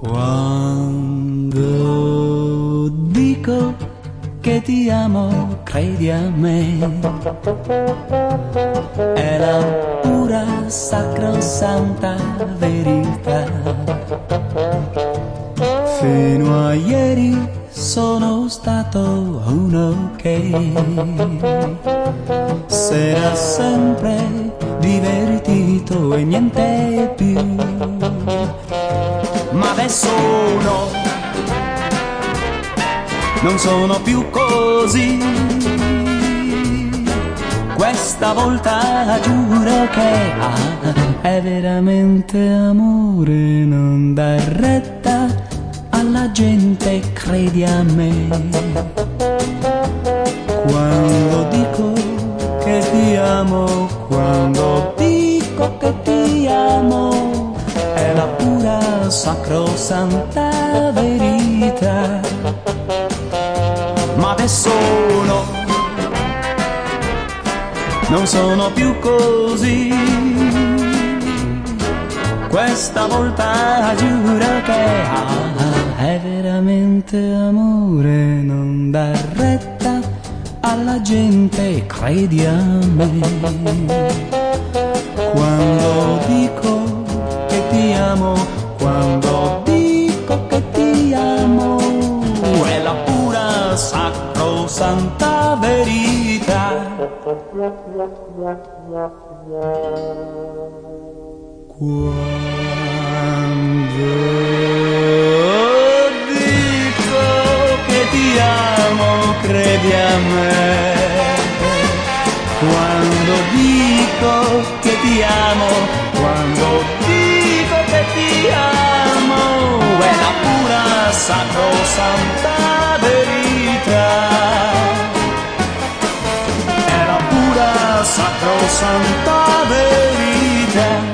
Quando dico che ti amo, credi a me. È la pura sacrosanta verità. Fino a ieri sono stato uno che s'era sempre divertito e niente più. Ma adesso no, non sono più così. Questa volta giuro che ah, è veramente amore, non dar retta alla gente, credi a me. Quando dico che ti amo, quando dico che ti amo, è la pura sacrosanta verità. Ma adesso no, non sono più così. Questa volta giuro che ah, è veramente amore, non dar retta alla gente, credi a me. Quando dico che ti amo, quando dico che ti amo, è la pura sacrosanta verità. Quando dico che ti amo, credi a me. Quando dico che ti amo, quando dico che ti amo, è la pura sacrosanta verità. È la pura sacrosanta verità.